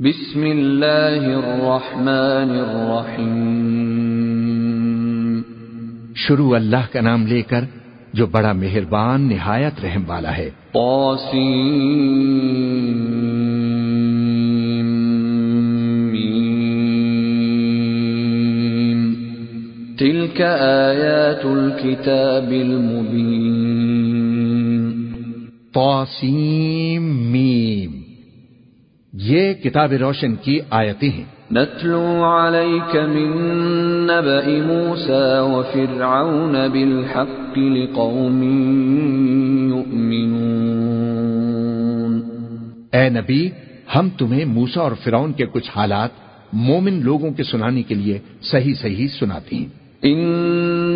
بسم اللہ الرحمن الرحیم۔ شروع اللہ کا نام لے کر جو بڑا مہربان نہایت رحم والا ہے۔ طاسیم۔ تلك آیات الكتاب المبین۔ توسیم میم۔ یہ کتاب روشن کی آیتیں ہیں۔ نتلو عليك من نبأ موسى وفرعون بالحق لقوم يؤمنون اے نبی ہم تمہیں موسا اور فرعون کے کچھ حالات مومن لوگوں کے سنانے کے لیے صحیح صحیح سناتی ہیں۔ ان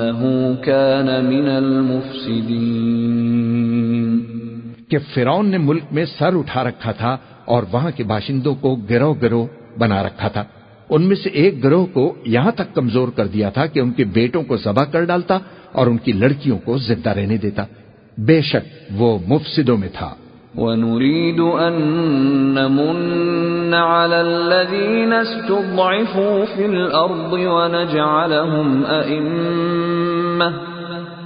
انہو کان من المفسدین کہ فرعون نے ملک میں سر اٹھا رکھا تھا اور وہاں کے باشندوں کو گروہ گروہ بنا رکھا تھا۔ ان میں سے ایک گروہ کو یہاں تک کمزور کر دیا تھا کہ ان کے بیٹوں کو ذبح کر ڈالتا اور ان کی لڑکیوں کو زندہ رہنے دیتا۔ بے شک وہ مفسدوں میں تھا۔ ونريد أن نمن على الذين استضعفوا في الأرض ونجعلهم أئمة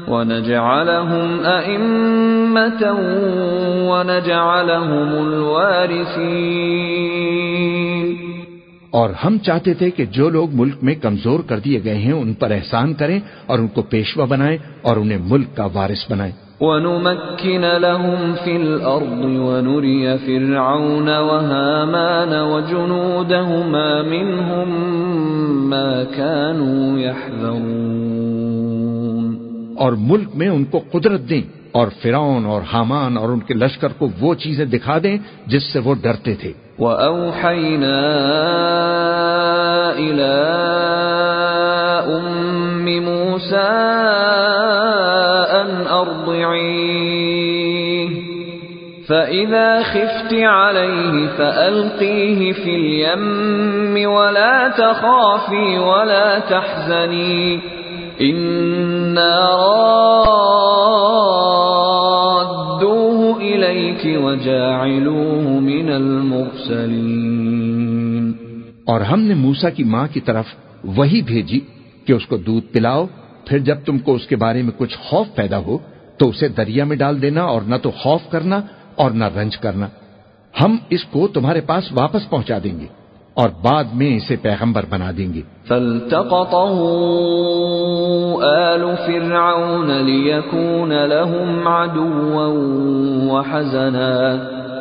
ونجعلهم أئمة ونجعلهم الوارثين. اور ہم چاہتے تھے کہ جو لوگ ملک میں کمزور کر دیے گئے ہیں ان پر احسان کریں اور ان کو پیشوا بنائیں اور انہیں ملک کا وارث بنائیں۔ ونمكن لهم في الأرض ونري فرعون وهامان وجنودهما منهم ما كانوا يحذرون. اور ملک میں ان کو قدرت دیں اور فرعون اور حامان اور ان کے لشکر کو وہ چیزیں دکھا دیں جس سے وہ ڈرتے تھے۔ وَأَوْحَيْنَا إِلَىٰ أُمِّ مُوسَىٰ أَنْ أَرْضِعِيهِ فَإِذَا خِفْتِ عَلَيْهِ فَأَلْقِيهِ فِي الْيَمِّ وَلَا تَخَافِي وَلَا تَحْزَنِي رَادُّوهُ اور ہم نے موسا کی ماں کی طرف وہی بھیجی کہ اس کو دودھ پلاؤ، پھر جب تم کو اس کے بارے میں کچھ خوف پیدا ہو، تو اسے دریا میں ڈال دینا اور نہ تو خوف کرنا اور نہ رنج کرنا۔ ہم اس کو تمہارے پاس واپس پہنچا دیں گے۔ اور بعد میں اسے پیغمبر بنا دیں گے۔ فالتقطه آل فرعون ليكون لهم عدوا وحزنا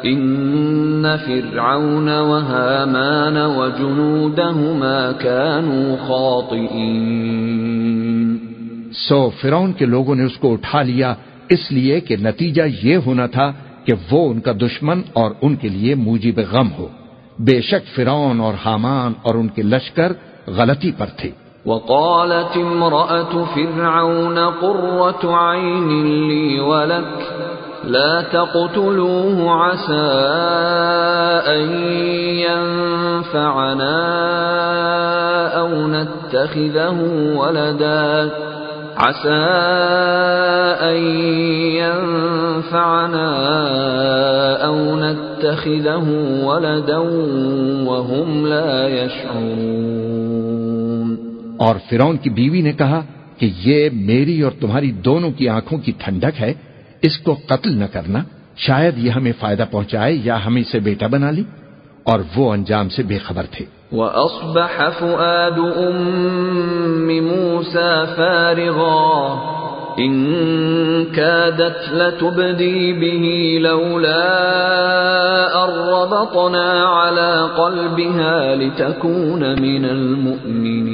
إن فرعون وهامان وجنودهما كانوا خاطئين۔ سو فرعون کے لوگوں نے اس کو اٹھا لیا اس لیے کہ نتیجہ یہ ہونا تھا کہ وہ ان کا دشمن اور ان کے لیے موجب غم ہو۔ بے شک فرعون اور حامان اور ان کے لشکر غلطی پر تھے۔ وقالت امرأة فرعون قرة عين لي ولك، لا تقتلوه عسى أن ينفعنا أو نتخذه ولدا۔ عسى أن ينفعنا أو نتخذه ولدا وهم لا يشعرون. اور فرعون کی بیوی نے کہا کہ یہ میری اور تمہاری دونوں کی آنکھوں کی ٹھنڈک ہے، اس کو قتل نہ کرنا، شاید یہ ہمیں فائدہ پہنچائے یا ہم اسے بیٹا بنا لی اور وہ انجام سے بے خبر تھے۔ وأصبح فؤاد أم موسى فارغا إن كادت لتبدي به لولا أربطنا على قلبها لتكون من المؤمنين۔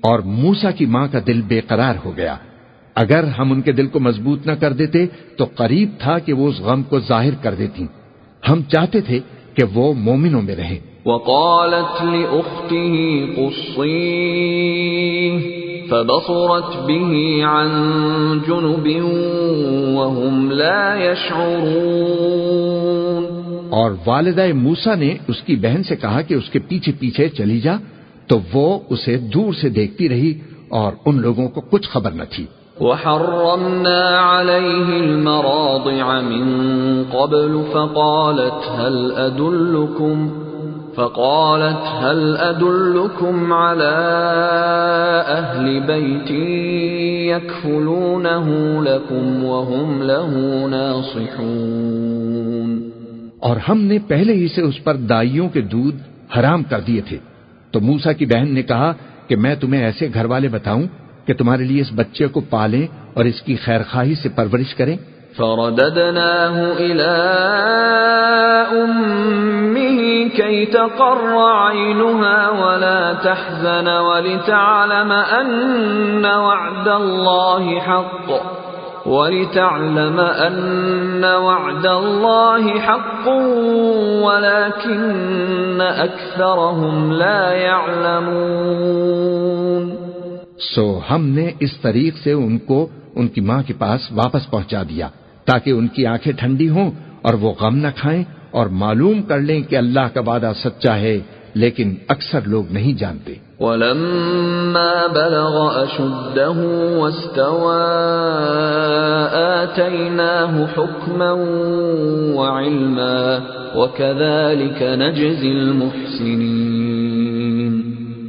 اور موسا کی ماں کا دل بے قرار ہو گیا۔ اگر ہم ان کے دل کو مضبوط نہ کر دیتے تو قریب تھا کہ وہ اس غم کو ظاہر کر دیتی ہم چاہتے تھے کہ وہ مومنوں میں رہیں وقالت لأخته قصيه فبصرت به عن جنب وهم لا يشعرون۔ اور والدہ موسا نے اس کی بہن سے کہا کہ اس کے پیچھے پیچھے چلی جا تو وہ اسے دور سے دیکھتی رہی اور ان لوگوں کو کچھ خبر نہ تھی۔ وحرمنا عليه المراضع من قبل فقالت هل أدلكم فقالت هل أدلكم على أهل بيت يكفلونه لكم وهم له ناصحون اور ہم نے پہلے ہی سے اس پر دائیوں کے دودھ حرام کر دیے تھے تو موسا کی بہن نے کہا کہ میں تمہیں ایسے گھر والے بتاؤں کہ تمہارے لیے اس بچے کو پالیں اور اس کی خیر خواہی سے پرورش کریں۔ فرددناه إلى أمه كي تقر عينها ولا تحزن ولتعلم أن وعد الله حق، ولتعلم أن وعد الله حق، ولكن أكثرهم لا يعلمون۔ سو ہم نے اس طریق سے ان کو، ان کی ماں کے پاس واپس پہنچا دیا، تاکہ ان کی آنکھیں ٹھنڈی ہوں اور وہ غم نہ کھائیں اور معلوم کر لیں کہ اللہ کا وعدہ سچا ہے، لیکن اکثر لوگ نہیں جانتے۔ ولما بلغ أشده واستوى، آتيناه حكما وعلما، وكذلك نجزي المحسنين۔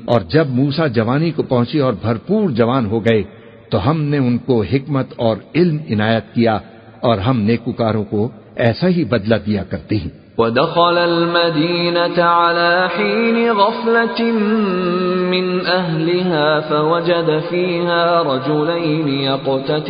اور جب موسا جوانی کو پہنچی اور بھرپور جوان ہو گئے، تو ہم نے ان کو حکمت اور علم عنایت کیا اور ہم نیکوکاروں کو ایسا ہی بدلہ دیا کرتے ہیں۔ ودخل المدينة على حين غفلة من أهلها فوجد فيها رجلين يقتتلان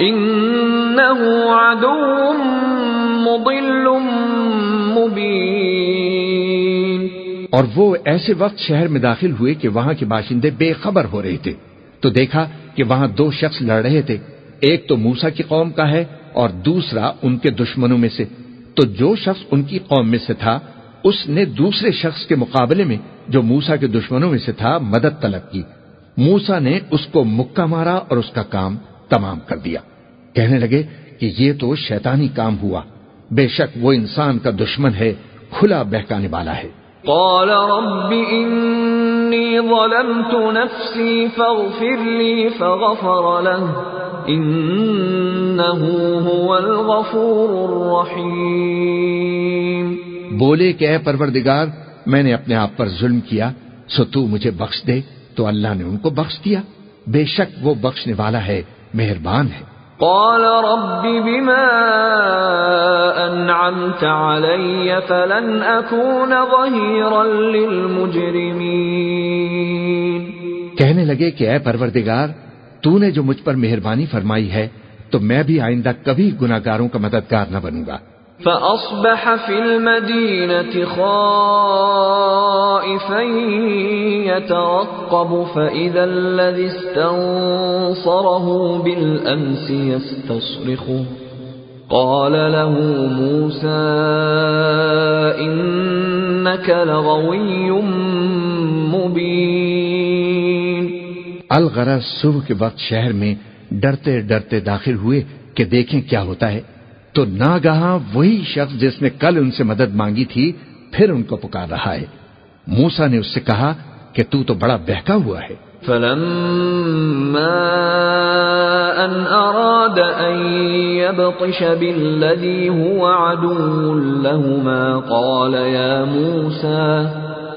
انه عدو مضل مبين. اور وہ ایسے وقت شہر میں داخل ہوئے کہ وہاں کے باشندے بے خبر ہو رہے تھے۔ تو دیکھا کہ وہاں دو شخص لڑ رہے تھے۔ ایک تو موسا کی قوم کا ہے اور دوسرا ان کے دشمنوں میں سے۔ تو جو شخص ان کی قوم میں سے تھا، اس نے دوسرے شخص کے مقابلے میں جو موسا کے دشمنوں میں سے تھا، مدد طلب کی۔ موسا نے اس کو مکہ مارا اور اس کا کام تمام کر دیا۔ کہنے لگے کہ یہ تو شیطانی کام ہوا۔ بے شک وہ انسان کا دشمن ہے کھلا بہکانے والا ہے۔ قال رب إني ظلمت نفسي فاغفر لي فغفر له إنه هو الغفور الرحيم۔ بولے کہ اے پروردگار میں نے اپنے آپ پر ظلم کیا سو تو مجھے بخش دے تو اللہ نے ان کو بخش دیا۔ بے شک وہ بخشنے والا ہے۔ مہربان ہے۔ قال رب بما أنعمت علي فلن أكون ظهيرا للمجرمين. کہنے لگے کہ اے پروردگار تو نے جو مجھ پر مہربانی فرمائی ہے تو میں بھی آئندہ کبھی گناہگاروں کا مددگار نہ بنوں گا۔ فأصبح في المدينة خائفا يترقب فإذا الذي استنصره بالأمس يستصرخه قال له موسى إنك لغوي مبين الغرض صبح کے وقت شہر میں ڈرتے ڈرتے داخل ہوئے کہ دیکھیں کیا ہوتا ہے۔ تو ناگہاں وہی شخص جس نے کل ان سے مدد مانگی تھی، پھر ان کو پکار رہا ہے۔ موسا نے اس سے کہا کہ تو تو بڑا بہکا ہوا ہے۔ فلما أن أراد أن يبطش بالذي هو عدو لهما قال يا موسى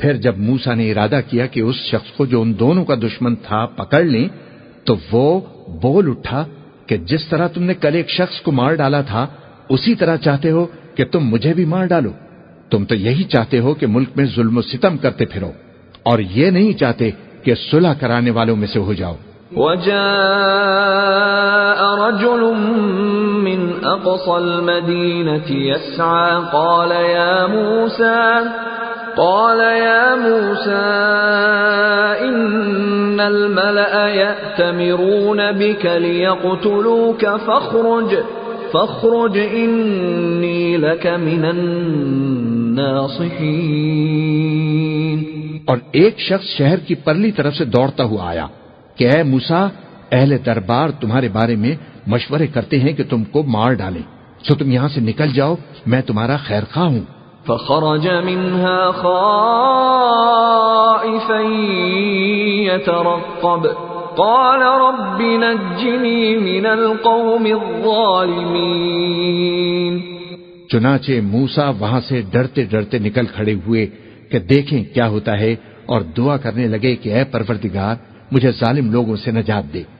پھر جب موسا نے ارادہ کیا کہ اس شخص کو جو ان دونوں کا دشمن تھا پکڑ لیں، تو وہ بول اٹھا کہ جس طرح تم نے کل ایک شخص کو مار ڈالا تھا، اسی طرح چاہتے ہو کہ تم مجھے بھی مار ڈالو۔ تم تو یہی چاہتے ہو کہ ملک میں ظلم و ستم کرتے پھرو، اور یہ نہیں چاہتے کہ صلح کرانے والوں میں سے ہو جاؤ۔ وجاء رجل من اقصى المدينة يسعى، قال يا موسى قال يا موسى ان الملأ يأتمرون بك ليقتلوك فاخرج فاخرج انی لك من الناصحین اور ایک شخص شہر کی پرلی طرف سے دوڑتا ہوا آیا کہ اے موسا، اہل دربار تمہارے بارے میں مشورے کرتے ہیں کہ تم کو مار ڈالیں۔ سو تم یہاں سے نکل جاؤ، میں تمہارا خیر خواہ ہوں۔ فخرج منها خائفا يترقب. قال رب نجني من القوم الظالمين. چنانچہ موسا وہاں سے ڈرتے ڈرتے نکل کھڑے ہوئے کہ دیکھیں کیا ہوتا ہے اور دعا کرنے لگے کہ اے پروردگار، مجھے ظالم لوگوں سے نجات دے۔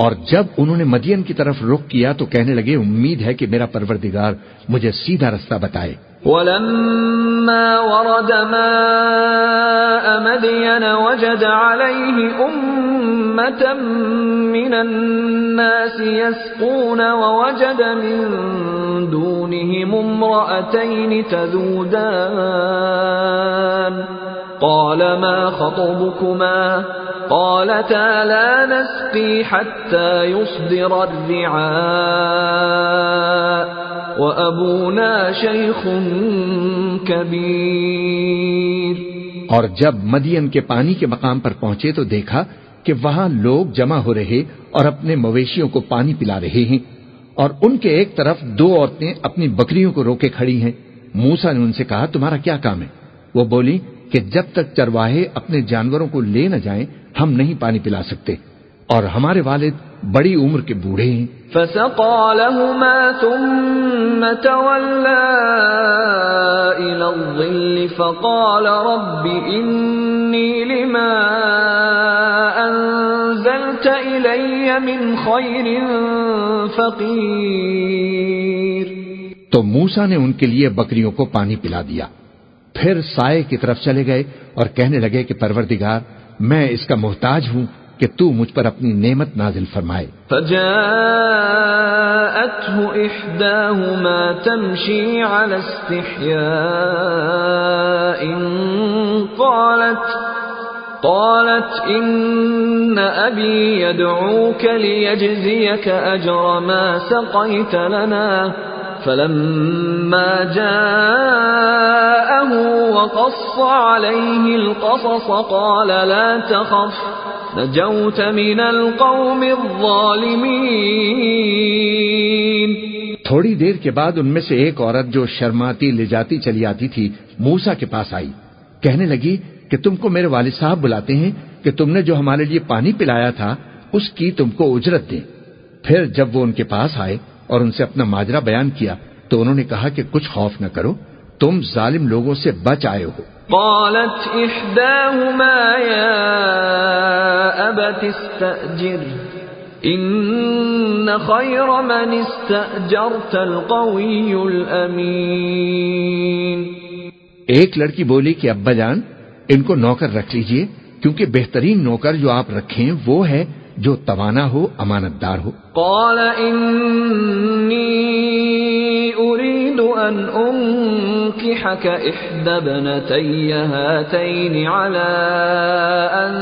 اور جب انہوں نے مدین کی طرف رخ کیا تو کہنے لگے، امید ہے کہ میرا پروردگار مجھے سیدھا رستہ بتائے۔ ولما ورد ماء مدين وجد عليه أمة من الناس يسقون ووجد من دونهم امرأتين تذودان۔ قال ما خطبكما قالتا لا نسقي حتى يصدر الرعاء اور جب مدین کے پانی کے مقام پر پہنچے تو دیکھا کہ وہاں لوگ جمع ہو رہے اور اپنے مویشیوں کو پانی پلا رہے ہیں اور ان کے ایک طرف دو عورتیں اپنی بکریوں کو روکے کھڑی ہیں۔ موسا نے ان سے کہا، تمہارا کیا کام ہے؟ وہ بولی کہ جب تک چرواہے اپنے جانوروں کو لے نہ جائیں ہم نہیں پانی پلا سکتے۔ اور ہمارے والد بڑی عمر کے بوڑھے ہیں۔ فسقى لهما ثم تولى إلى الظل فقال رب إني لما أنزلت إلي من خير فقير۔ تو موسا نے ان کے لیے بکریوں کو پانی پلا دیا۔ پھر سائے کی طرف چلے گئے اور کہنے لگے کہ پروردگار، میں اس کا محتاج ہوں کہ تو مجھ پر اپنی نعمت نازل فرمائے۔ فجاءته احداهما تمشي على استحياء قالت قالت ان ابي يدعوك ليجزيك اجر ما سقيت لنا۔ فلما جاءه وقص عليه القصص قال لا تخف، نجوت من القوم الظالمين. تھوڑی دیر کے بعد ان میں سے ایک عورت جو شرماتی لے جاتی چلی آتی تھی موسا کے پاس آئی، کہنے لگی کہ تم کو میرے والد صاحب بلاتے ہیں کہ تم نے جو ہمارے لیے پانی پلایا تھا، اس کی تم کو اجرت دیں۔ پھر جب وہ ان کے پاس آئے اور ان سے اپنا ماجرا بیان کیا تو انہوں نے کہا کہ کچھ خوف نہ کرو تم ظالم لوگوں سے بچ آئے ہو۔ قالت احداهما يا ابت استأجر ان خير من استأجرت القوي الامين ایک لڑکی بولی کہ ابا جان ان کو نوکر رکھ لیجیے کیونکہ بہترین نوکر جو آپ رکھیں وہ ہے جو توانا ہو، امانت دار ہو۔ قال انی اريد ان انكحك احدى ابنتي هاتين على ان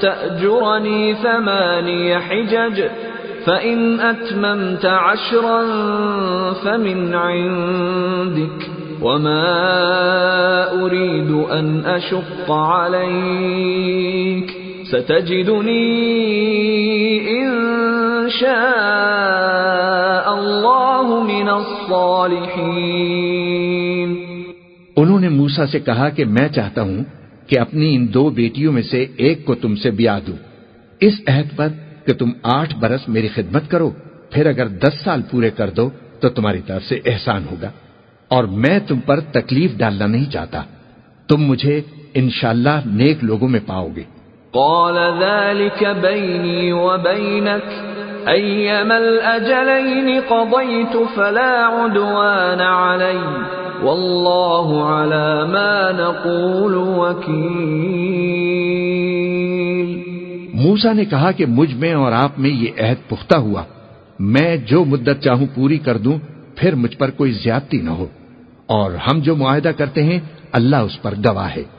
تأجرني ثماني حجج، فإن أتممت عشرا فمن عندك، وما أريد أن أشق عليك۔ ستجدني إن شاء من الصالحين انہوں نے موسا سے کہا کہ میں چاہتا ہوں کہ اپنی ان دو بیٹیوں میں سے ایک کو تم سے بیاہ دوں۔ اس عہد پر کہ تم آٹھ برس میری خدمت کرو، پھر اگر دس سال پورے کر دو تو تمہاری طرف سے احسان ہوگا۔ اور میں تم پر تکلیف ڈالنا نہیں چاہتا۔ تم مجھے انشاءاللہ نیک لوگوں میں پاؤ گے۔ قال ذلك بيني وبينك. أيما الأجلين قضيت فلا عدوان علي. والله على ما نقول وكيل. موسا نے کہا کہ مجھ میں اور آپ میں یہ عہد پختہ ہوا۔ میں جو مدت چاہوں پوری کر دوں، پھر مجھ پر کوئی زیادتی نہ ہو۔ اور ہم جو معاہدہ کرتے ہیں، اللہ اس پر گواہ ہے۔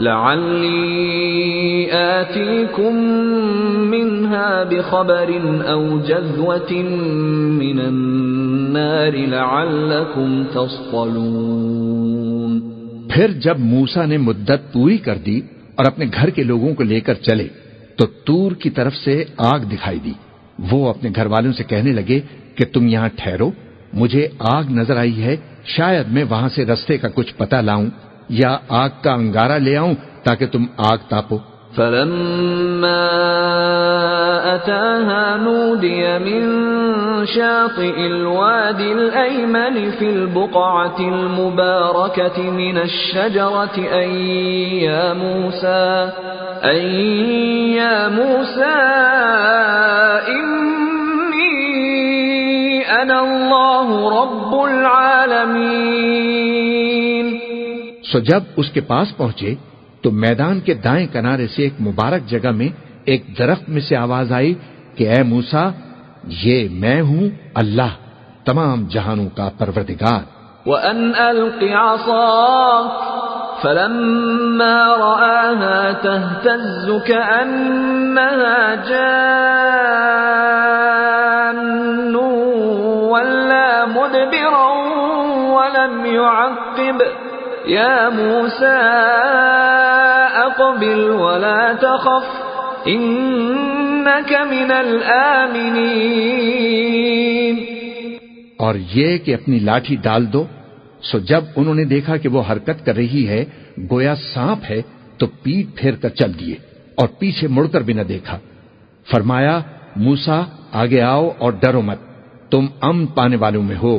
لعلي آتيكم منها بخبر أو جذوة من النار لعلكم تصطلون۔ پھر جب موسا نے مدت پوری کر دی اور اپنے گھر کے لوگوں کو لے کر چلے، تو تور کی طرف سے آگ دکھائی دی۔ وہ اپنے گھر والوں سے کہنے لگے کہ تم یہاں ٹھہرو، مجھے آگ نظر آئی ہے، شاید میں وہاں سے رستے کا کچھ پتہ لاؤں۔ یا آگ کا انگارہ لے آؤں تاکہ تم آگ تاپو۔ فلما أتاها نودي من شاطئ الوادي الأيمن في البقعة المباركة من الشجرة أي يا موسى أي يا موسى، إني أنا الله رب العالمين۔ سو جب اس کے پاس پہنچے تو میدان کے دائیں کنارے سے ایک مبارک جگہ میں ایک درخت میں سے آواز آئی کہ اے موسا یہ میں ہوں اللہ، تمام جہانوں کا پروردگار۔ وأن ألق عصاك فلما رآها تهتز كأنها جان ولا مدبرا ولم يعقب يا موسى، أقبل ولا تخف، إنك من الآمنين. اور یہ کہ اپنی لاٹھی ڈال دو، سو جب انہوں نے دیکھا کہ وہ حرکت کر رہی ہے، گویا سانپ ہے، تو پیٹ پھیر کر چل دیے، اور پیچھے مڑ کر بھی نہ دیکھا۔ فرمایا، موسا، آگے آؤ اور ڈرو مت، تم امن پانے والوں میں ہو۔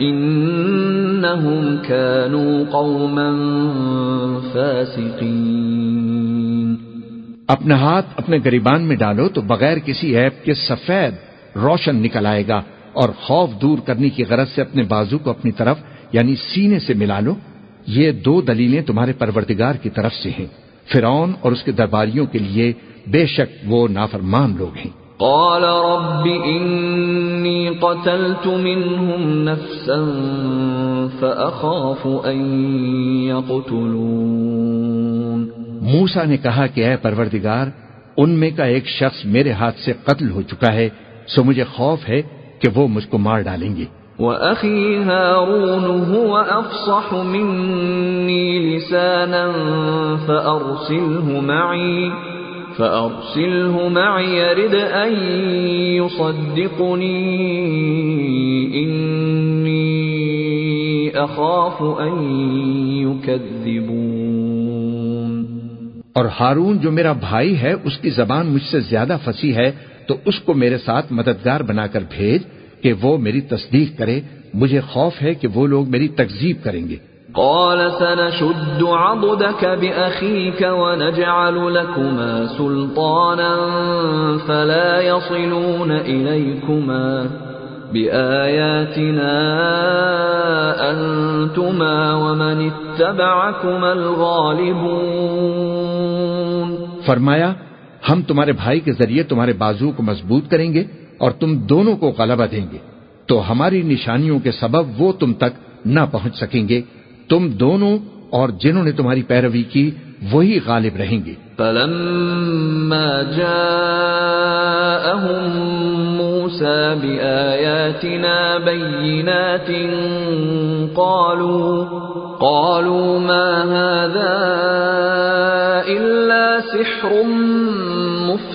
إنهم كانوا قوما فاسقين۔ اپنا ہاتھ اپنے گریبان میں ڈالو تو بغیر کسی ایپ کے سفید روشن نکل آئے گا اور خوف دور کرنے کی غرض سے اپنے بازو کو اپنی طرف یعنی سینے سے ملا لو۔ یہ دو دلیلیں تمہارے پروردگار کی طرف سے ہیں۔ فرعون اور اس کے درباریوں کے لیے بے شک وہ نافرمان لوگ ہیں۔ قال رب إني قتلت منهم نفسا فأخاف أن يقتلون. موسا نے کہا کہ اے پروردگار ان میں کا ایک شخص میرے ہاتھ سے قتل ہو چکا ہے سو مجھے خوف ہے کہ وہ مجھ کو مار ڈالیں گے۔ وأخي هارون هو أفصح مني لسانا فأرسله معي. فأرسله معي يرد أن يصدقني إني أخاف أن يكذبون اور ہارون جو میرا بھائی ہے، اس کی زبان مجھ سے زیادہ پھنسی ہے، تو اس کو میرے ساتھ مددگار بنا کر بھیج کہ وہ میری تصدیق کرے۔ مجھے خوف ہے کہ وہ لوگ میری تکزیب کریں گے۔ قال سنشد عضدك بأخيك ونجعل لكما سلطانا فلا يصلون إليكما بآياتنا أنتما ومن اتبعكما الغالبون فرمایا، ہم تمہارے بھائی کے ذریعے تمہارے بازو کو مضبوط کریں گے اور تم دونوں کو غلبہ دیں گے، تو ہماری نشانیوں کے سبب وہ تم تک نہ پہنچ سکیں گے۔ تم دونوں اور جنہوں نے تمہاری پیروی کی، وہی غالب رہیں گے۔ فلما جاءهم موسى بآياتنا بينات قالوا قالوا ما هذا إلا سحر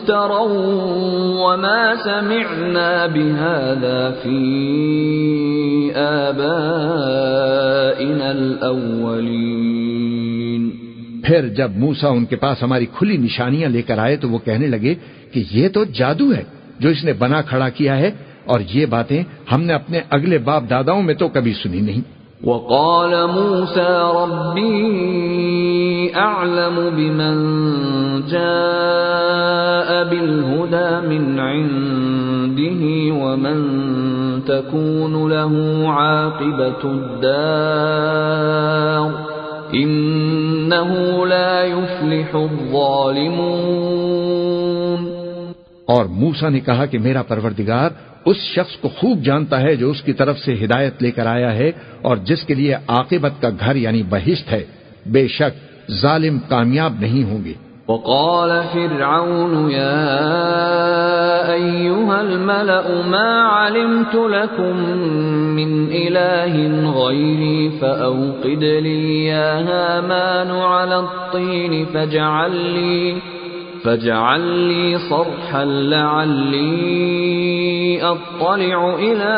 وما سمعنا بهذا في آبائنا الأولين۔ پھر جب موسا ان کے پاس ہماری کھلی نشانیاں لے کر آئے تو وہ کہنے لگے کہ یہ تو جادو ہے جو اس نے بنا کھڑا کیا ہے اور یہ باتیں ہم نے اپنے اگلے باپ داداؤں میں تو کبھی سنی نہیں۔ وقال موسى ربي أعلم بمن جاء بالهدى من عنده ومن تكون له عاقبة الدار إنه لا يفلح الظالمون اور موسا نے کہا کہ میرا پروردگار اس شخص کو خوب جانتا ہے جو اس کی طرف سے ہدایت لے کر آیا ہے اور جس کے لیے عاقبت کا گھر یعنی بہشت ہے۔ بے شک ظالم کامیاب نہیں ہوں گے۔ وقال فرعون يا أيها الملأ ما علمت لكم من إله غيري فأوقد لي يا هامان على الطين فاجعل لي فاجعل لي صرحا لعلي أطلع إلى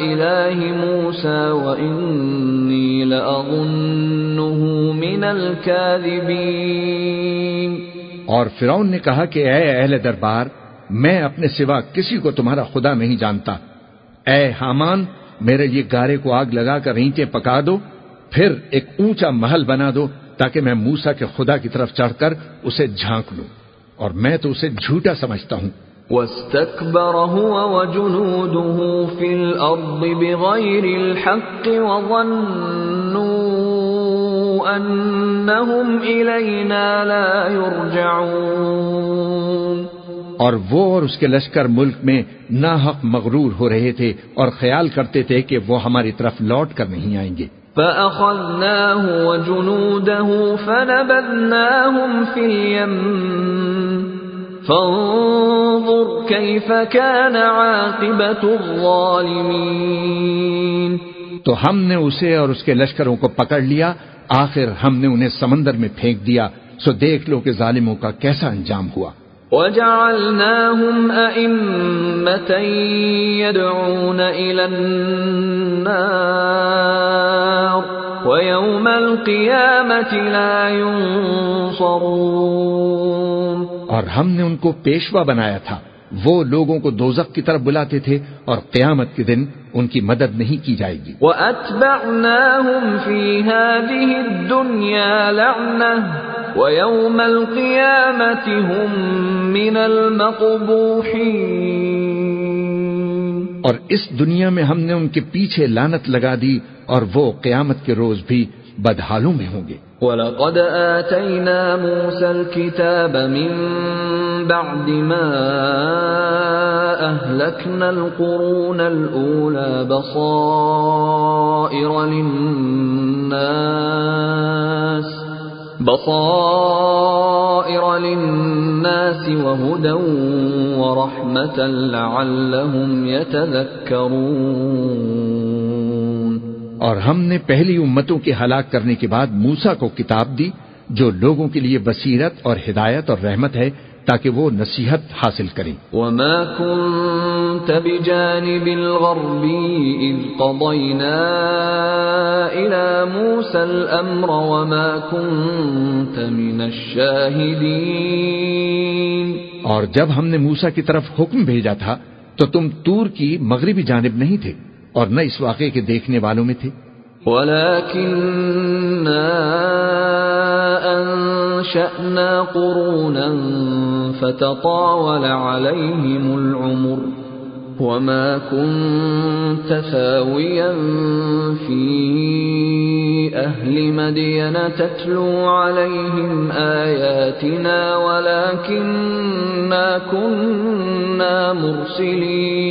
إله موسى وإني لأظنه من الكاذبين. اور فرعون نے کہا کہ اے اہل دربار، میں اپنے سوا کسی کو تمہارا خدا نہیں جانتا۔ اے حامان، میرے یہ گارے کو آگ لگا کر اینٹیں پکا دو، پھر ایک اونچا محل بنا دو۔ تاکہ میں موسا کے خدا کی طرف چڑھ کر اسے جھانک لوں اور میں تو اسے جھوٹا سمجھتا ہوں۔ واستكبر هو وجنوده في الأرض بغير الحق وظنوا أنهم إلينا لا يرجعون۔ اور وہ اور اس کے لشکر ملک میں ناحق مغرور ہو رہے تھے اور خیال کرتے تھے کہ وہ ہماری طرف لوٹ کر نہیں آئیں گے۔ فأخذناه وجنوده فنبذناهم في اليم. فانظر كيف كان عاقبة الظالمين. تو ہم نے اسے اور اس کے لشکروں کو پکڑ لیا، آخر ہم نے انہیں سمندر میں پھینک دیا۔ سو دیکھ لو کہ ظالموں کا کیسا انجام ہوا۔ وَجَعَلْنَاهُمْ أَئِمَّةً يَدْعُونَ إِلَى النَّارِ وَيَوْمَ الْقِيَامَةِ لَا يُنصَرُونَ اور ہم نے ان کو پیشوا بنایا تھا۔ وہ لوگوں کو دوزخ کی طرف بلاتے تھے اور قیامت کے دن ان کی مدد نہیں کی جائے گی۔ وَأَتْبَعْنَاهُمْ فِي هَذِهِ الدُّنْيَا لَعْنَةً وَيَوْمَ الْقِيَامَةِ هُمْ مِنَ الْمَقْبُوحِينَ۔ اور اس دنیا میں ہم نے ان کے پیچھے لانت لگا دی اور وہ قیامت کے روز بھی بدحالوں میں ہوں گے۔ وَلَقَدْ آتَيْنَا مُوسَى الْكِتَابَ مِن بَعْدِ مَا أَهْلَكْنَا الْقُرُونَ الْأُولَى بَصَائِرَ لِلنَّاسِ بصائر للناس وهدى ورحمة لعلهم يتذكرون اور ہم نے پہلی امتوں کے ہلاک کرنے کے بعد موسا کو کتاب دی جو لوگوں کے لیے بصیرت اور ہدایت اور رحمت ہے تاکہ وہ نصیحت حاصل کریں۔ وما كنت بجانب الغربي إذ قضينا إلى موسى الأمر وما كنت كنت من الشاهدين۔ اور جب ہم نے موسا کی طرف حکم بھیجا تھا تو تم تور کی مغربی جانب نہیں تھے۔ اور نہ اس واقعے کے دیکھنے والوں میں تھے۔ ولكننا أنشأنا قرونا فتطاول عليهم العمر وما كنت ثاويا في أهل مدين تتلو عليهم آياتنا ولكننا كنا مرسلين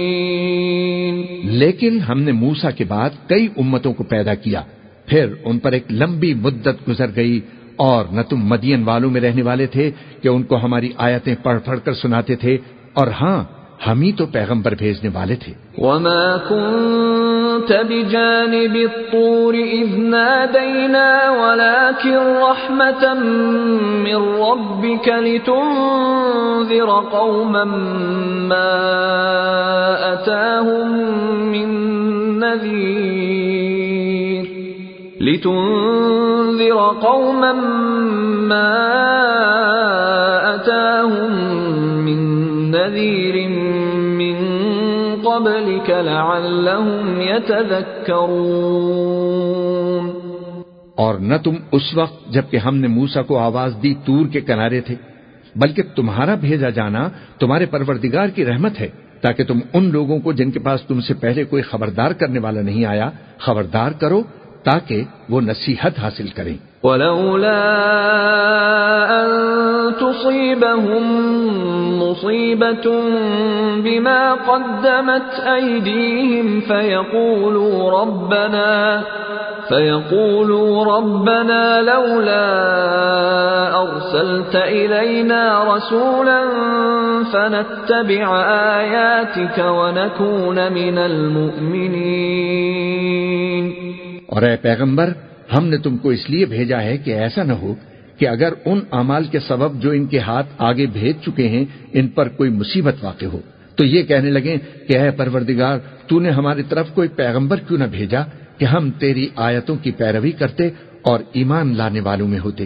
لیکن ہم نے موسا کے بعد کئی امتوں کو پیدا کیا۔ پھر ان پر ایک لمبی مدت گزر گئی اور نہ تم مدین والوں میں رہنے والے تھے کہ ان کو ہماری آیتیں پڑھ پڑھ کر سناتے تھے۔ اور ہاں ہم ہی تو پیغمبر بھیجنے والے تھے۔ وما كنت بجانب الطور إذ نادينا ولكن رحمة من ربك لتنذر قوما ما أتاهم من نذير لتنذر قوما ما أتاهم من نذير قبلك لعلهم يتذكرون۔ اور نہ تم اس وقت جبکہ ہم نے موسا کو آواز دی تور کے کنارے تھے، بلکہ تمہارا بھیجا جانا تمہارے پروردگار کی رحمت ہے، تاکہ تم ان لوگوں کو جن کے پاس تم سے پہلے کوئی خبردار کرنے والا نہیں آیا، خبردار کرو تاکہ وہ نصیحت حاصل کریں۔ ولولا أن تصيبهم مصيبة بما قدمت أيديهم فيقولوا ربنا فيقولوا ربنا لولا أرسلت إلينا رسولا فنتبع آياتك ونكون من المؤمنين. اور اے پیغمبر ہم نے تم کو اس لیے بھیجا ہے کہ ایسا نہ ہو کہ اگر ان امال کے سبب جو ان کے ہاتھ آگے بھیج چکے ہیں ان پر کوئی مصیبت واقع ہو۔ تو یہ کہنے لگے کہ اے پروردگار، تو نے ہماری طرف کوئی پیغمبر کیوں نہ بھیجا کہ ہم تیری آیتوں کی پیروی کرتے اور ایمان لانے والوں میں ہوتے؟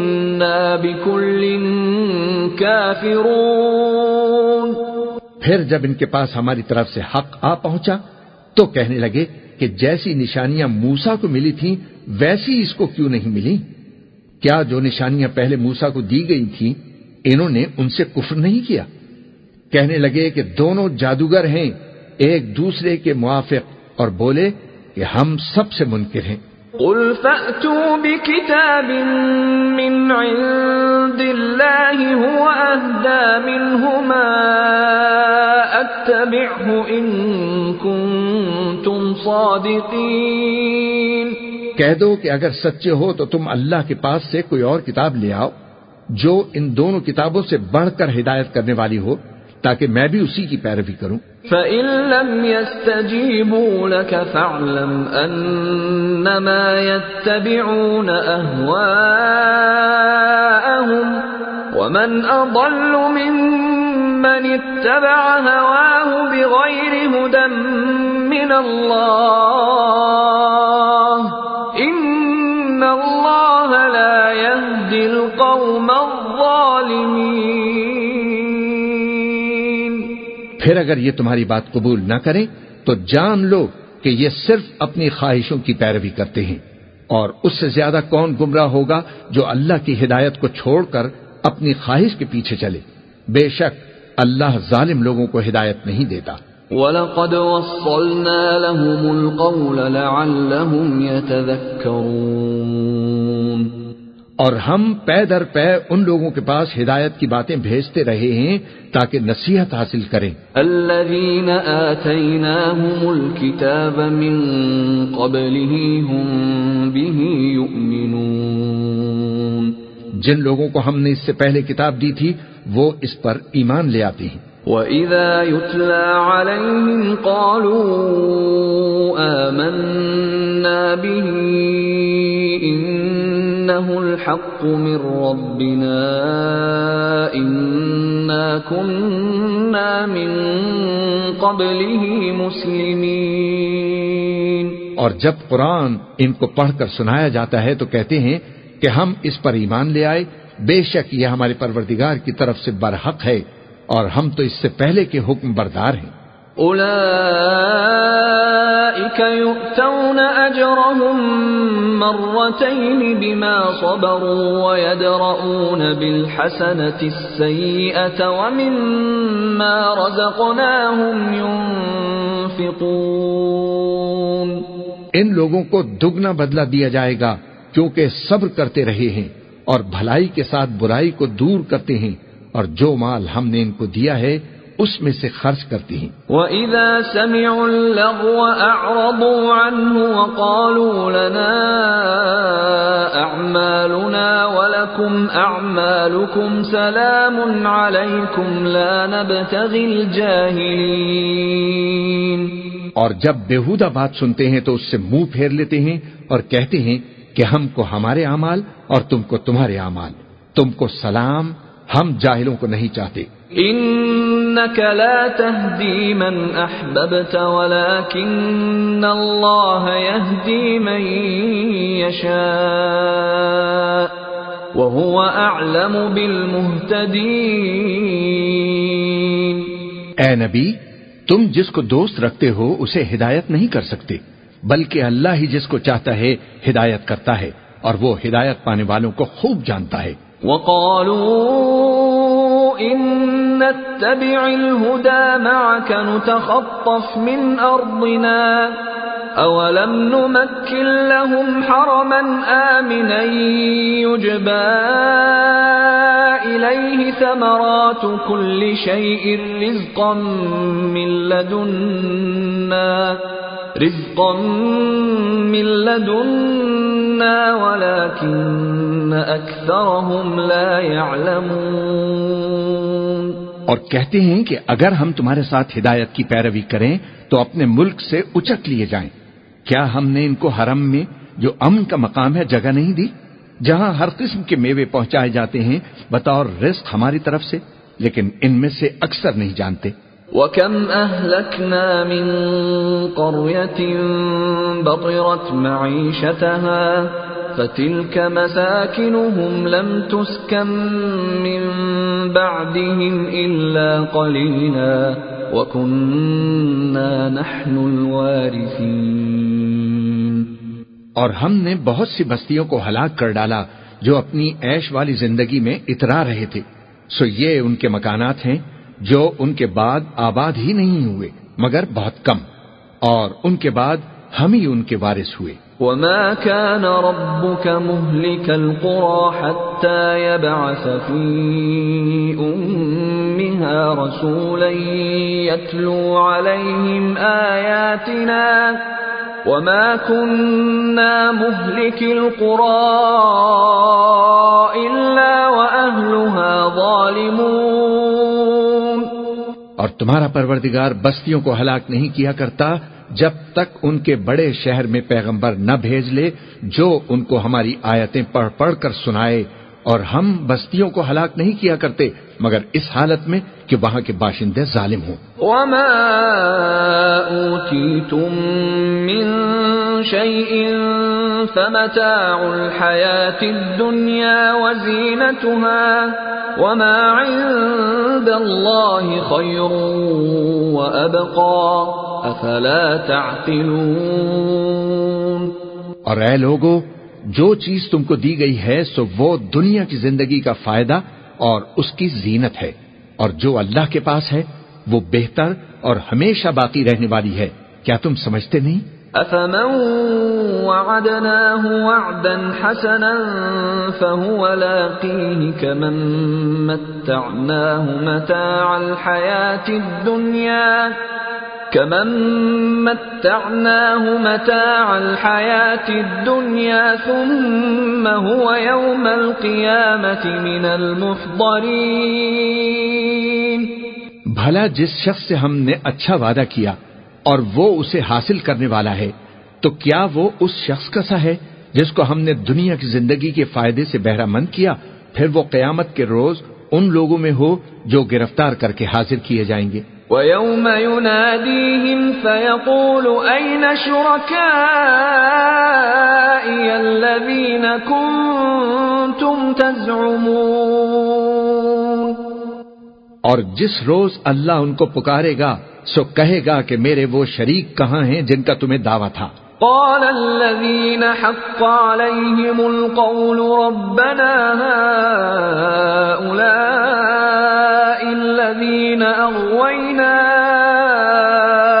بكل كافرون۔ پھر جب ان کے پاس ہماری طرف سے حق آ پہنچا، تو کہنے لگے کہ جیسی نشانیاں موسا کو ملی تھیں، ویسی اس کو کیوں نہیں ملی؟ کیا جو نشانیاں پہلے موسا کو دی گئی تھیں، انہوں نے ان سے کفر نہیں کیا؟ کہنے لگے کہ دونوں جادوگر ہیں، ایک دوسرے کے موافق اور بولے کہ ہم سب سے منکر ہیں۔ قل فأتوا بكتاب من عند الله هو أهدى منهما أتبعه إن كنتم صادقين. کہہ دو کہ اگر سچے ہو تو تم اللہ کے پاس سے کوئی اور کتاب لے آؤ جو ان دونوں کتابوں سے بڑھ کر ہدایت کرنے والی ہو۔ تاکہ میں بھی اسی کی پیروی کروں۔ فَإِن لَّمْ يَسْتَجِيبُوا لَكَ فَاعْلَمْ أَنَّمَا يَتَّبِعُونَ أَهْوَاءَهُمْ وَمَنْ أَضَلُّ مِمَّنِ اتَّبَعَ هَوَاهُ بِغَيْرِ هُدًى مِّنَ اللَّهِ إِنَّ اللَّهَ لَا يَهْدِي الْقَوْمَ الظَّالِمِينَ پھر اگر یہ تمہاری بات قبول نہ کریں، تو جان لو کہ یہ صرف اپنی خواہشوں کی پیروی کرتے ہیں۔ اور اس سے زیادہ کون گمراہ ہوگا جو اللہ کی ہدایت کو چھوڑ کر اپنی خواہش کے پیچھے چلے؟ بے شک اللہ ظالم لوگوں کو ہدایت نہیں دیتا۔ وَلَقَدْ وَصَّلْنَا لَهُمُ الْقَوْلَ لَعَلَّهُمْ يَتَذَكَّرُونَ۔ اور ہم پے در پے ان لوگوں کے پاس ہدایت کی باتیں بھیجتے رہے ہیں تاکہ نصیحت حاصل کریں۔ الذين آتيناهم الكتاب من قبله هم به يؤمنون جن لوگوں کو ہم نے اس سے پہلے کتاب دی تھی وہ اس پر ایمان لے آتے ہیں۔ وَإِذَا يُتْلَى عَلَيْهِمْ قَالُوا آمَنَّا بِهِ إِنَّهُ الْحَقُّ مِنْ رَبِّنَا إِنَّا كُنَّا مِنْ قَبْلِهِ مُسْلِمِينَ۔ اور جب قرآن ان کو پڑھ کر سنایا جاتا ہے تو کہتے ہیں کہ ہم اس پر ایمان لے آئے۔ بے شک یہ ہمارے پروردگار کی طرف سے برحق ہے اور ہم تو اس سے پہلے کے حکم بردار ہیں۔ أولئك يؤتون أجرهم مرتين بما صبروا ويدرؤون بالحسنة السيئة ومما رزقناهم ينفقون ان لوگوں کو دگنا بدلہ دیا جائے گا کیونکہ صبر کرتے رہے ہیں اور بھلائی کے ساتھ برائی کو دور کرتے ہیں اور جو مال ہم نے ان کو دیا ہے اس میں سے خرچ کرتی ہیں۔ وَإِذَا سَمِعُوا اللَّغْوَ أَعْرَضُوا عَنْهُ وَقَالُوا لَنَا أَعْمَالُنَا وَلَكُمْ أَعْمَالُكُمْ سَلَامٌ عَلَيْكُمْ لَا نَبْتَغِي الْجَاهِلِينَ۔ اور جب بےحودہ بات سنتے ہیں تو اس سے منہ پھیر لیتے ہیں اور کہتے ہیں کہ ہم کو ہمارے اعمال اور تم کو تمہارے اعمال۔ تم کو سلام ہم جاہلوں کو نہیں چاہتے۔ انك لا تهدي من احببت ولكن الله يهدي من يشاء وهو اعلم بالمهتدين. اے نبی تم جس کو دوست رکھتے ہو اسے ہدایت نہیں کر سکتے بلکہ اللہ ہی جس کو چاہتا ہے ہدایت کرتا ہے اور وہ ہدایت پانے والوں کو خوب جانتا ہے۔ وقالوا إن نتبع الهدى معك نتخطف من أرضنا أولم نمكن لهم حرما آمنا يجبى إليه ثمرات كل شيء رزقا من لدنا رزقا من لدنا ولكن أكثرهم لا يعلمون اور کہتے ہیں کہ اگر ہم تمہارے ساتھ ہدایت کی پیروی کریں تو اپنے ملک سے اچک لیے جائیں۔ کیا ہم نے ان کو حرم میں جو امن کا مقام ہے جگہ نہیں دی؟ جہاں ہر قسم کے میوے پہنچائے جاتے ہیں، بطور رزق ہماری طرف سے، لیکن ان میں سے اکثر نہیں جانتے۔ وَكَمْ أَهْلَكْنَا مِن قَرْيَةٍ بَطِرَتْ مَعِيشَتَهَا فَتِلْكَ مَسَاكِنُهُمْ لَمْ تُسْكَن مِّن بَعْدِهِمْ إِلَّا قَلِيلًا وَكُنَّا نَحْنُ الْوَارِثِينَ. اور ہم نے بہت سی بستیوں کو ہلاک کر ڈالا جو اپنی عیش والی زندگی میں اترا رہے تھے۔ سو یہ ان کے مکانات ہیں جو ان کے بعد آباد ہی نہیں ہوئے، مگر بہت کم۔ اور ان کے بعد ہم ہی ان کے وارث ہوئے۔ وما كان ربك مهلك القرى حتى يبعث في أمها رسولا يتلو عليهم آياتنا وما كنا مهلك القرى إلا وأهلها ظالمون اور تمہارا پروردگار بستیوں کو ہلاک نہیں کیا کرتا جب تک ان کے بڑے شہر میں پیغمبر نہ بھیج لے، جو ان کو ہماری آیتیں پڑھ پڑھ کر سنائے، اور ہم بستیوں کو ہلاک نہیں کیا کرتے، مگر اس حالت میں کہ وہاں کے باشندے ظالم ہوں۔ وما اوتیتم من شيء فمتاع الحياة الدنيا وزينتها وما عند الله خير وأبقى أفلا تعقلون اور اے لوگو جو چیز تم کو دی گئی ہے سو وہ دنیا کی زندگی کا فائدہ اور اس کی زینت ہے۔ اور جو اللہ کے پاس ہے وہ بہتر اور ہمیشہ باقی رہنے والی ہے۔ کیا تم سمجھتے نہیں؟ أفمن وعدناه وعدا حسنا فهو لاقيه كمن متعناه متاع الحياة الدنيا كمن متعناه متاع الحياة الدنيا ثم هو يوم القيامة من المحضرين بھلا جس شخص سے ہم نے اچھا وعدہ کیا اور وہ اسے حاصل کرنے والا ہے، تو کیا وہ اس شخص کا سا ہے جس کو ہم نے دنیا کی زندگی کے فائدے سے بہرہ مند کیا، پھر وہ قیامت کے روز ان لوگوں میں ہو جو گرفتار کر کے حاضر کیے جائیں گے؟ وَيَوْمَ يُنَادِيهِمْ فَيَقُولُ أَيْنَ شُرَكَائِيَ الَّذِينَ كُنْتُمْ تَزْعُمُونَ اور جس روز اللہ ان کو پکارے گا، سو کہے گا کہ میرے وہ شریک کہاں ہیں جن کا تمہیں دعویٰ تھا۔ قال الذين حق عليهم القول ربنا هؤلاء الذين أغوينا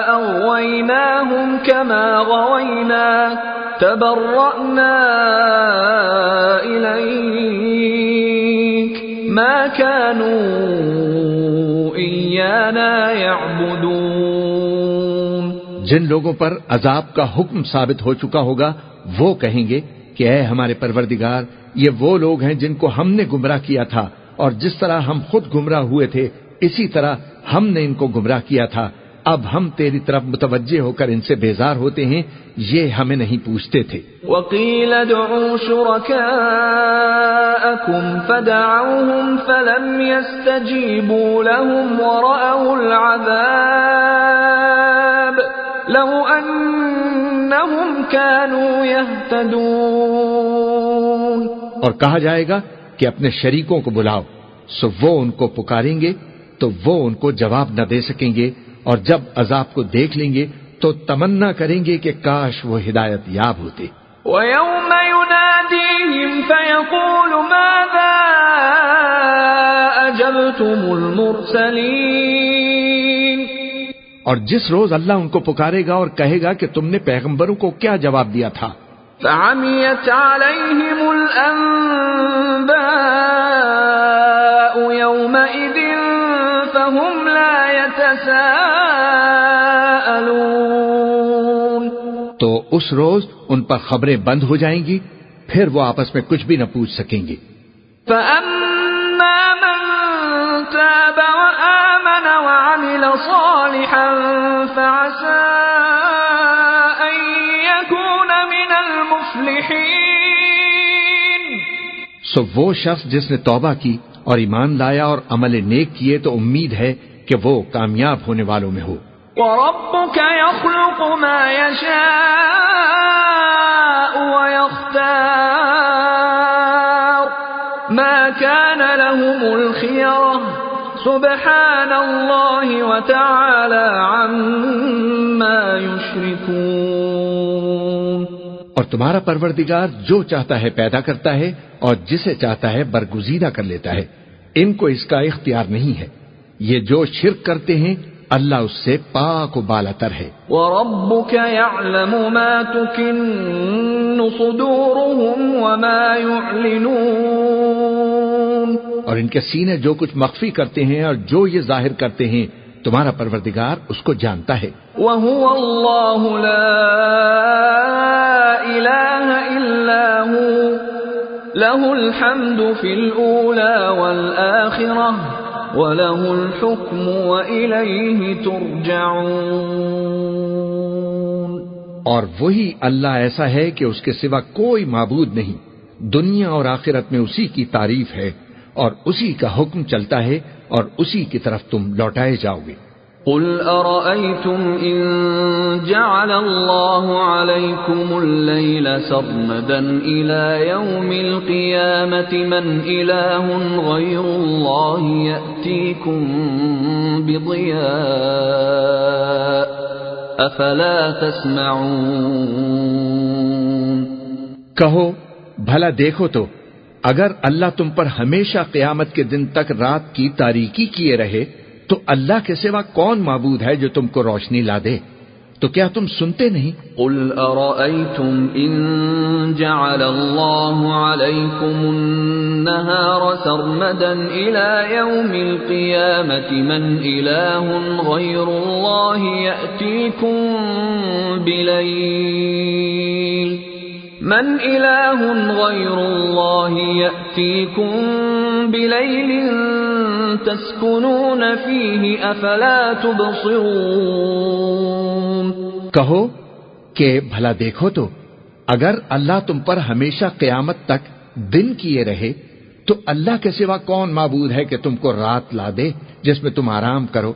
أغويناهم كما غوينا تبرأنا إليك ما كانوا إيانا يعبدون جن لوگوں پر عذاب کا حکم ثابت ہو چکا ہوگا، وہ کہیں گے کہ اے ہمارے پروردگار، یہ وہ لوگ ہیں جن کو ہم نے گمراہ کیا تھا، اور جس طرح ہم خود گمراہ ہوئے تھے، اسی طرح ہم نے ان کو گمراہ کیا تھا۔ اب ہم تیری طرف متوجہ ہو کر ان سے بیزار ہوتے ہیں، یہ ہمیں نہیں پوچھتے تھے۔ وقيل فدعوهم فلم يستجيبوا لهم ورأوا العذاب لو أنهم كانوا يهتدون اور کہا جائے گا کہ اپنے شریکوں کو بلاؤ سو وہ ان کو پکاریں گے تو وہ ان کو جواب نہ دے سکیں گے اور جب عذاب کو دیکھ لیں گے تو تمنا کریں گے کہ کاش وہ ہدایت یاب ہوتے۔ ويوم يناديهم فيقول ماذا أجبتم المرسلين اور جس روز اللہ ان کو پکارے گا اور کہے گا کہ تم نے پیغمبروں کو کیا جواب دیا تھا؟ فعميت عليهم الأنباء يومئذ فهم لا يتساءلون تو اس روز ان پر خبریں بند ہو جائیں گی پھر وہ آپس میں کچھ بھی نہ پوچھ سکیں گے۔ فأما من تاب وآمن وعمل صالحا فعسى أن يكون من المفلحين. سو وہ شخص جس نے توبہ کی اور ایمان لایا اور عمل نیک کیے تو امید ہے کہ وہ کامیاب ہونے والوں میں ہو۔ وربك يخلق ما يشاء ويختار. ما كان لهم الخيرة سبحان الله وتعالى عما يشركون اور تمہارا پروردگار جو چاہتا ہے پیدا کرتا ہے اور جسے چاہتا ہے برگزیدہ کر لیتا ہے۔ ان کو اس کا اختیار نہیں ہے۔ یہ جو شرک کرتے ہیں اللہ اس سے پاک و بالاتر ہے۔ وربك يعلم ما تكن صدورهم وما يعلنون اور ان کے سینے جو کچھ مخفی کرتے ہیں اور جو یہ ظاہر کرتے ہیں تمہارا پروردگار اس کو جانتا ہے۔ وهو الله لا إله إلا هو۔ له الحمد في الأولى والآخرة وله الحكم وإليه ترجعون۔ اور وہی اللہ ایسا ہے کہ اس کے سوا کوئی معبود نہیں۔ دنیا اور آخرت میں اسی کی تعریف ہے۔ اور اسی کا حکم چلتا ہے اور اسی کی طرف تم لوٹائے جاؤ گے۔ قل أرأيتم إن جعل الله عليكم الليل سرمدا إلى يوم القيامة من إله غير الله يأتيكم بضياء أفلا تسمعون۔ کہو بھلا دیکھو تو۔ اگر اللہ تم پر ہمیشہ قیامت کے دن تک رات کی تاریکی کیے رہے، تو اللہ کے سوا کون معبود ہے جو تم کو روشنی لا دے؟ تو کیا تم سنتے نہیں؟ قل ارأيتم ان جعل الله عليكم النهار سرمدا الى يوم القيامة من اله غير الله يأتيكم بليل من اله غير الله يأتيكم بليل تسكنون فيه افلا تبصرون کہو کہ بھلا دیکھو تو، اگر اللہ تم پر ہمیشہ قیامت تک دن کیے رہے، تو اللہ کے سوا کون معبود ہے کہ تم کو رات لا دے، جس میں تم آرام کرو؟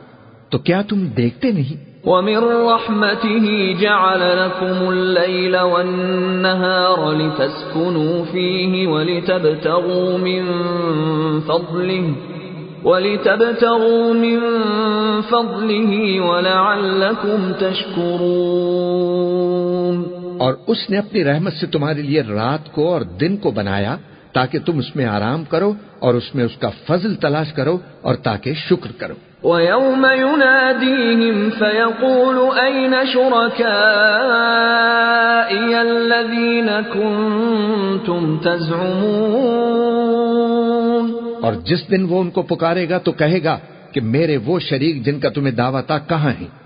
تو کیا تم دیکھتے نہیں؟ ومن رحمته جعل لكم الليل والنهار لتسكنوا فيه ولتبتغوا من فضله ولتبتغوا من فضله ولعلكم تشكرون اور اس نے اپنی رحمت سے تمہارے لیے رات کو اور دن کو بنایا تاکہ تم اس میں آرام کرو اور اس میں اس کا فضل تلاش کرو اور تاکہ شکر کرو۔ وَيَوْمَ يُنَادِيهِمْ فَيَقُولُ أَيْنَ شُرَكَائِيَ الَّذِينَ كُنْتُمْ تَزْعُمُونَ؟ اور جس دن وہ ان کو پکارے گا تو کہے گا کہ میرے وہ شریک جن کا تمہیں دعویٰ تھا کہاں ہیں؟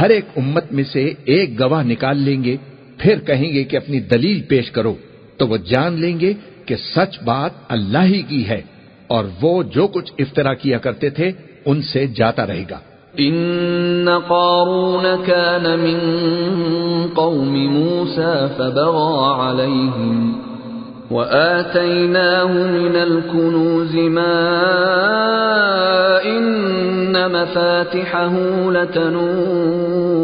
ہر ایک امت میں سے ایک گواہ نکال لیں گے، پھر کہیں گے کہ اپنی دلیل پیش کرو۔ تو وہ جان لیں گے کہ سچ بات اللہ ہی کی ہے، اور وہ جو کچھ افطرا کیا کرتے تھے، ان سے جاتا رہے گا۔ ان قارون كان من قوم موسى فبغى عليهم وآتيناه من الكنوز ما إن مفاتحه لتنوء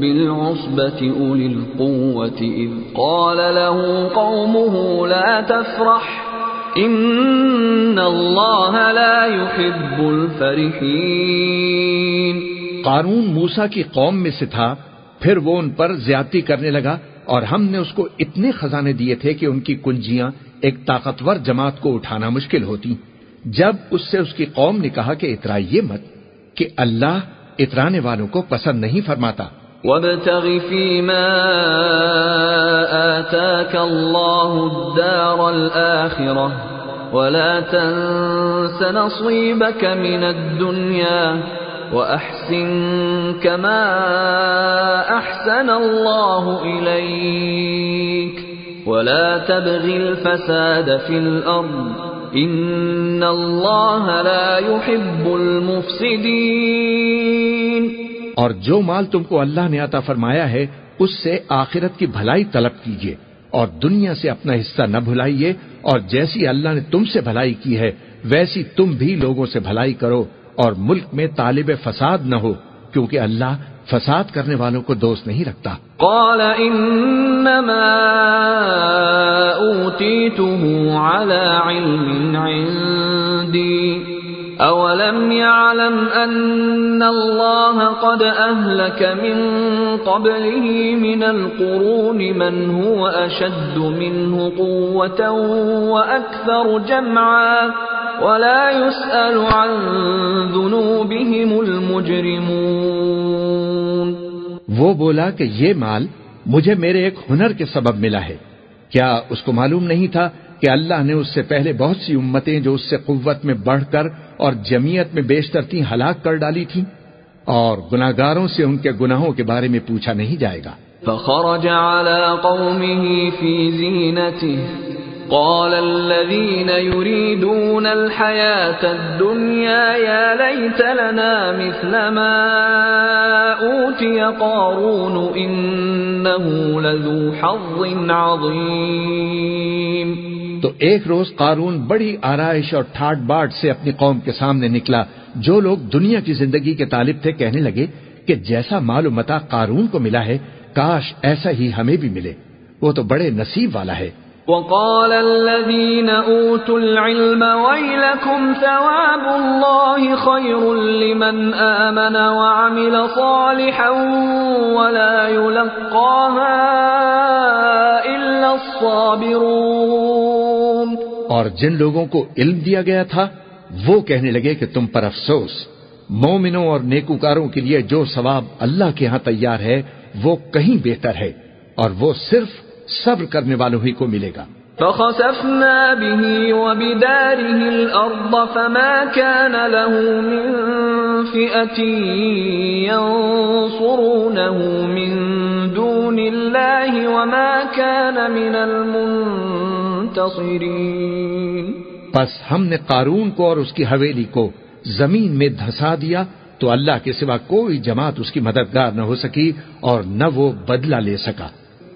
بالعصبة أولي القوة إذ قال له قومه لا تفرح إن الله لا يحب الفرحين قارون موسا کی قوم میں سے تھا، پھر وہ ان پر زیادتی کرنے لگا اور ہم نے اس کو اتنے خزانے دیے تھے کہ ان کی کنجیاں ایک طاقتور جماعت کو اٹھانا مشکل ہوتی۔ جب اس سے اس کی قوم نے کہا کہ اترائیے مت، کہ اللہ اترانے والوں کو پسند نہیں فرماتا۔ وابتغ فيما آتاك الله الدار الآخرة ولا تنس نصيبك من الدنيا وأحسن كما أحسن الله إليك ولا تبغ الفساد في الأرض إن الله لا يحب المفسدين اور جو مال تم کو اللہ نے عطا فرمایا ہے، اس سے آخرت کی بھلائی طلب کیجیے اور دنیا سے اپنا حصہ نہ بھلائیے اور جیسی اللہ نے تم سے بھلائی کی ہے، ویسی تم بھی لوگوں سے بھلائی کرو۔ اور ملک میں طالب فساد نہ ہو، کیونکہ اللہ فساد کرنے والوں کو دوست نہیں رکھتا۔ قال انما اوتيته على علم عندي اولم يعلم ان الله قد اهلك من قبله من القرون من هو اشد منه قوه واكثر جمعا۔ ولا يسال عن ذنوبهم المجرمون۔ وہ بولا کہ یہ مال مجھے میرے ایک ہنر کے سبب ملا ہے۔ کیا اس کو معلوم نہیں تھا کہ اللہ نے اس سے پہلے بہت سی امتیں جو اس سے قوت میں بڑھ کر اور جمعیت میں بیشتر تھی ہلاک کر ڈالی تھی اور گناگاروں سے ان کے گناہوں کے بارے میں پوچھا نہیں جائے گا۔ فخرج على قومه في زينته۔ قال الذين يريدون الحياة الدنيا يا ليت لنا مثل ما أوتي قارون إنه لذو حظ عظيم. تو ایک روز قارون بڑی آرائش اور ٹھاٹ باٹ سے اپنی قوم کے سامنے نکلا، جو لوگ دنیا کی زندگی کے طالب تھے کہنے لگے کہ جیسا مال و متا قارون کو ملا ہے، کاش ایسا ہی ہمیں بھی ملے۔ وہ تو بڑے نصیب والا ہے۔ وقال الذين أوتوا العلم ويلكم ثواب الله خير لمن آمن وعمل صالحا ولا يلقاها إلا الصابرون. اور جن لوگوں کو علم دیا گیا تھا، وہ کہنے لگے کہ تم پر افسوس، مومنوں اور نیکوکاروں کے لیے جو ثواب اللہ کے ہاں تیار ہے، وہ کہیں بہتر ہے، اور وہ صرف صبر کرنے والوں ہی کو ملے گا۔ فخسفنا به وبداره الأرض فما كان له من فئة ينصرونه من دون الله وما كان من المنتصرين۔ بس ہم نے قارون کو اور اس کی حویلی کو زمین میں دھسا دیا تو اللہ کے سوا کوئی جماعت اس کی مددگار نہ ہو سکی اور نہ وہ بدلہ لے سکا۔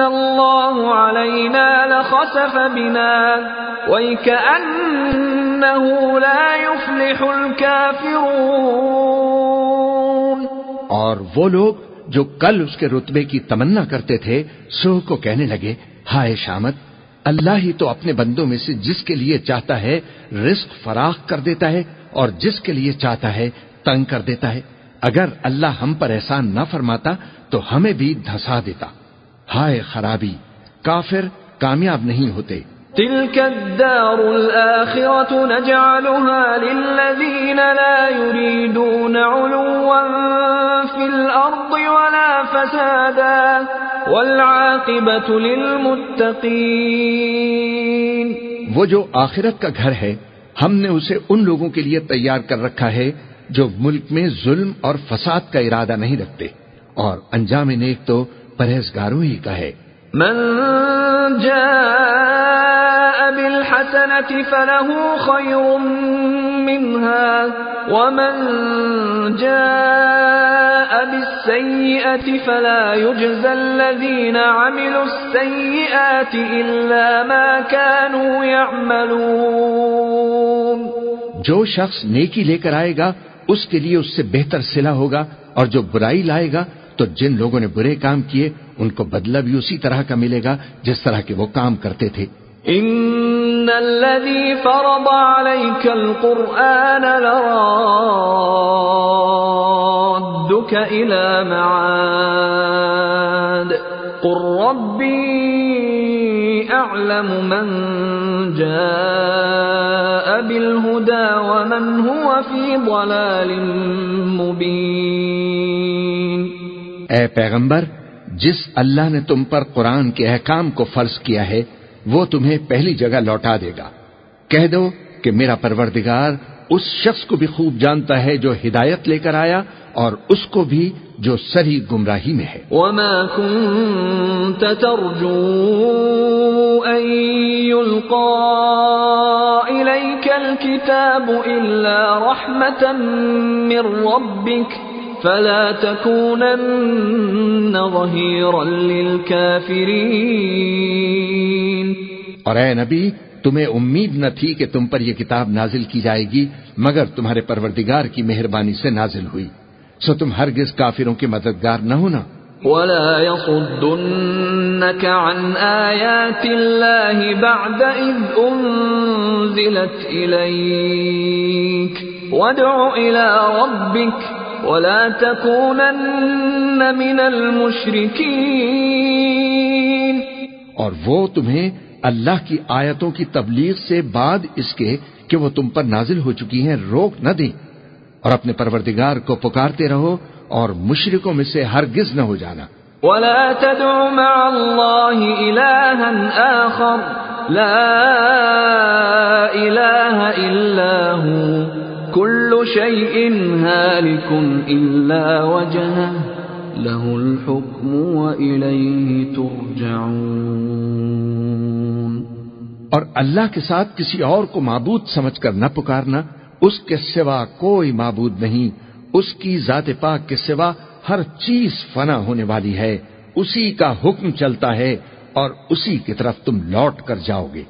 الله علينا لخسف بنا ويكأن اور وہ لوگ جو کل اس کے رتبے کی تمنا کرتے تھے سو کو کہنے لگے، ہائے شامت، اللہ ہی تو اپنے بندوں میں سے جس کے لیے چاہتا ہے رزق فراخ کر دیتا ہے اور جس کے لیے چاہتا ہے تنگ کر دیتا ہے۔ اگر اللہ ہم پر احسان نہ فرماتا تو ہمیں بھی دھسا دیتا۔ ہائے خرابی کافر کامیاب نہیں ہوتے۔ تلك الدار الآخرة نجعلها للذين لا يريدون علوا في الأرض ولا فسادا والعاقبة للمتقين وہ جو آخرت کا گھر ہے ہم نے اسے ان لوگوں کے لیے تیار کر رکھا ہے جو ملک میں ظلم اور فساد کا ارادہ نہیں رکھتے۔ اور انجام نیک تو پرہیزگاروں ہی کا ہے۔ من جاء بالحسنة فله خير منها ومن جاء بالسيئة فلا يجزى الذين عملوا السيئات إلا ما كانوا يعملون۔ جو شخص نیکی لے کر آئے گا اس کے لیے اس سے بہتر صلح ہوگا اور جو برائی لائے گا تو جن لوگوں نے برے کام کیے، ان کو بدلہ بھی اسی طرح کا ملے گا جس طرح کے وہ کام کرتے تھے۔ ان الذي فرض عليك القرآن لرادك الى معاد قل ربي اعلم من جاء بالهدى ومن هو في ضلال مبين اے پیغمبر، جس اللہ نے تم پر قرآن کے احکام کو فرض کیا ہے، وہ تمہیں پہلی جگہ لوٹا دے گا۔ کہہ دو کہ میرا پروردگار اس شخص کو بھی خوب جانتا ہے جو ہدایت لے کر آیا اور اس کو بھی جو سری گمراہی میں ہے۔ وما كنت ترجو ان يلقى اليك الكتاب الا رحمه من ربك فلا تكونن ظهيرا للكافرين. اور اے نبی تمہیں امید نہ تھی کہ تم پر یہ کتاب نازل کی جائے گی مگر تمہارے پروردگار کی مہربانی سے نازل ہوئی۔ سو تم ہرگز کافروں کے مددگار نہ ہونا۔ ولا يصدنك عن آيات الله بعد إذ أنزلت إليك. وادع إلى ربك ولا تكونن من المشركين. اور وہ تمہیں اللہ کی آیتوں کی تبلیغ سے بعد اس کے کہ وہ تم پر نازل ہو چکی ہیں روک نہ دیں اور اپنے پروردگار کو پکارتے رہو اور مشرکوں میں سے ہرگز نہ ہو جانا۔ ولا تدع مع الله إلها آخر. لا إله إلا هو. كل شيء هالك إلا وجهه، له الحكم وإليه ترجعون. اور اللہ کے ساتھ کسی اور کو معبود سمجھ کر نہ پکارنا، اس کے سوا کوئی معبود نہیں، اس کی ذات پاک کے سوا ہر چیز فنا ہونے والی ہے، اسی کا حکم چلتا ہے اور اسی کی طرف تم لوٹ کر جاؤ گے۔